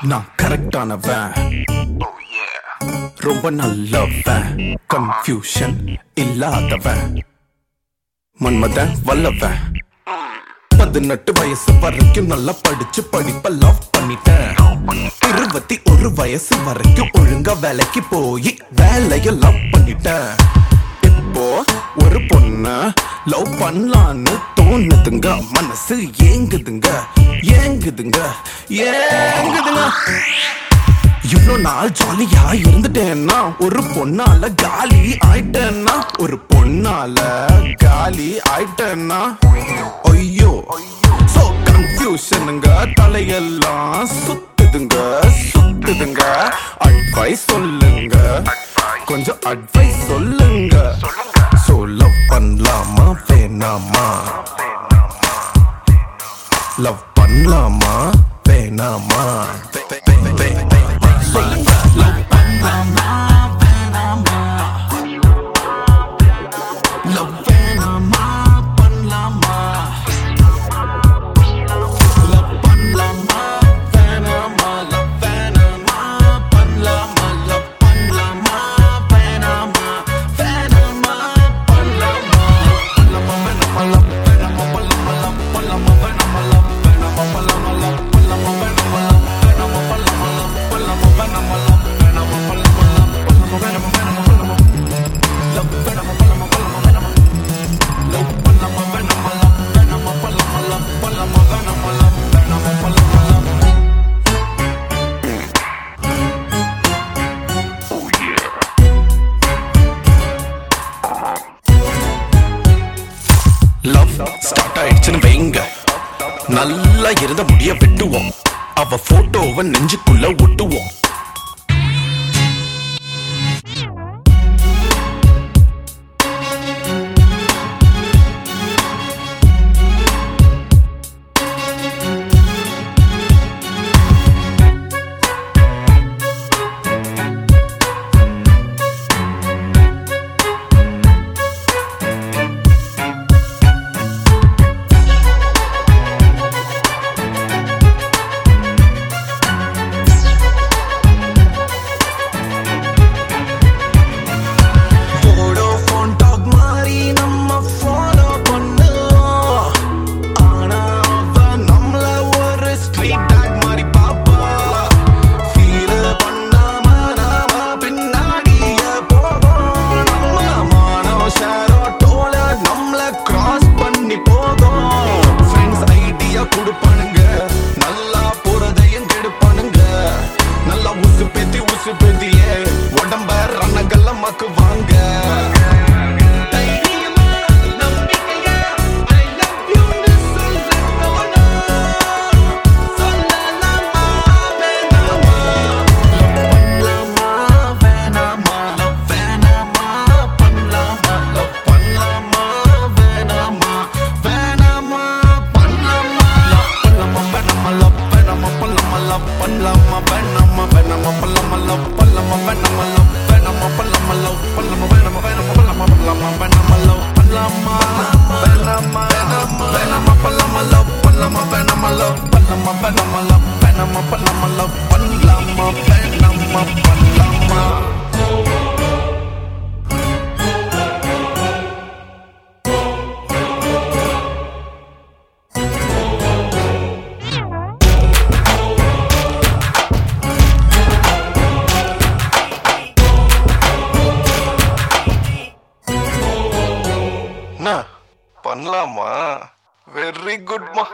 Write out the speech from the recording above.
நான் கரெக்டானவன். ரொம்ப நல்லவன். கன்ஃபியூஷன் இல்லாதவன். மன்மதன் வல்லவன். பதினெட்டு வயசு வரைக்கும் நல்லா படிச்சு படிப்ப லவ் பண்ணிட்டேன். இருபத்தி ஒரு வயசு வரைக்கும் ஒழுங்கா வேலைக்கு போய் வேலைய லவ் பண்ணிட்டேன். லவ் பண்ணலான்னு தோணுதுங்க. மனசு ஏங்குதுங்க. ஏங்குதுங்க. ஏங்குதுங்க. இவ்வளோ நாள் ஜாலியா இருந்துட்டேன்னா ஒரு பொண்ணால காலி ஆயிட்டேன்னா ஒரு பொண்ணால காலி ஆயிட்டேன்னா ஐயோ. சோ கன்ஃபியூஷனுங்க தலையெல்லாம் சுத்துதுங்க சுத்துதுங்க. அட்வைஸ் சொல்லுங்க. கொஞ்சம் அட்வைஸ் சொல்லுங்க. ஸோ லவ் பண்ணலாமா வேணாமா லவ் பண்ணலாமா வேணாமா லவ் பண்ணலாமா கையும் வைங்க. நல்லா இருந்த முடிய வெட்டுவோம். அவ போட்டோவை நெஞ்சுக்குள்ள ஒட்டுவோம். long பண்ணலாமா? வெரி குட் மா